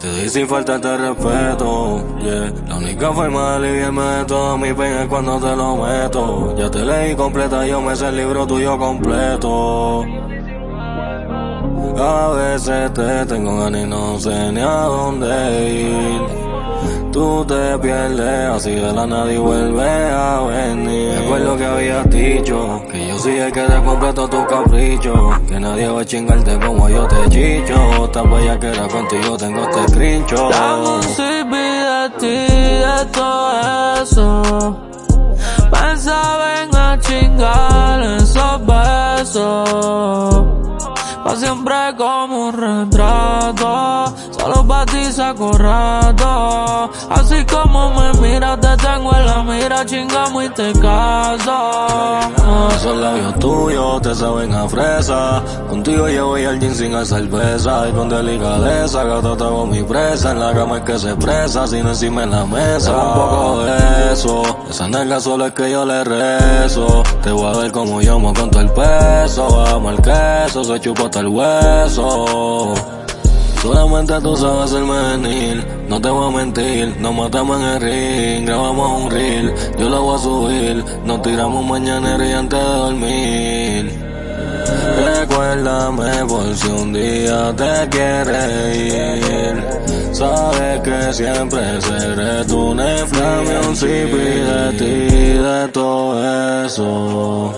Te di sin falta te respeto. La única forma de aliviarme de todo mi pena es cuando te lo meto. Ya te leí completa, yo me sé el libro tuyo completo. A veces te tengo ganas y no sé ni a dónde ir. Tú te pierdes, así de la nadie vuelve a venir. Recuerdo que habías dicho, que yo sí el que te completo tu capricho. Que nadie va a chingarte como yo te chicho. Tan bella que era contigo, tengo este screenshot. Dame un sip de ti, de todo eso. Pensaban a chingar esos besos. Siempre como un retrato. Solo pa' ti saco rato. Así como me miras te tengo en la mira Chingamos y te caso Esos labios tuyos te saben a fresa. Contigo yo voy al gym sin cerveza. Y con delicadeza gato te hago mi presa. En la cama es que se presa sin encima en la mesa. Un poco de eso. Esa nalga solo es que yo le rezo. Te voy a ver como yo me con todo el peso. Vamos al queso, se chupa hasta el hueso. Solamente tú sabes el venir, no te voy a mentir, nos matamos en el ring, grabamos un reel, yo lo voy a subir, nos tiramos mañana y antes de dormir. Recuérdame por si un día te quieres ir, sabes que siempre seré tu neframe, un sipi de ti, de todo eso.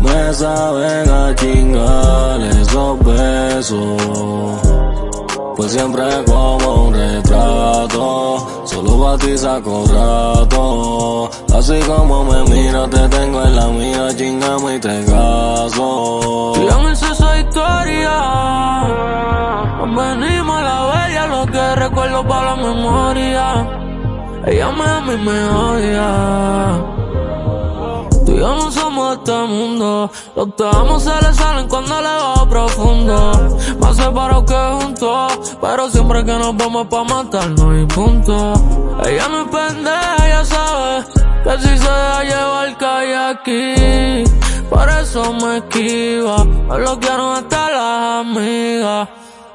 Me saben a chingar esos besos. Pues siempre como un retrato, solo para ti saco rato. Así como me miras, te tengo en la mía, chingamos y te caso. Dígame esa historia. Venimos a la bella, lo que recuerdo para la memoria. Ella me ama y me odia. Yo no somos de este mundo. Los te amo se le salen cuando le va profundo. Más separados que juntos. Pero siempre que nos vamos pa' matarnos y punto. Ella es pendeja, ella sabe que si se deja llevar cae aquí. Por eso me esquiva. Me bloquearon hasta las amigas.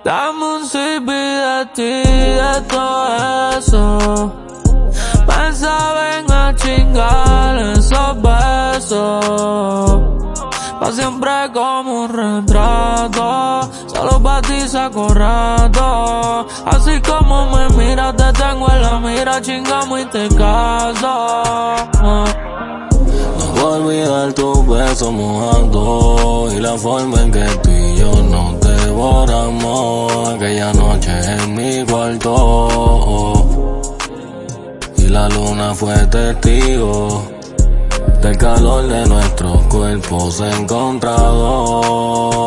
Dame un sip de ti, de todo eso. Como un retrato. Solo pa' ti saco rato. Así como me miras, te tengo en la mira. Chingamos y te caso. No voy a olvidar tus besos mojando y la forma en que tú y yo nos devoramos aquella noche en mi cuarto. Y la luna fue testigo del calor de nuestros cuerpos encontrados.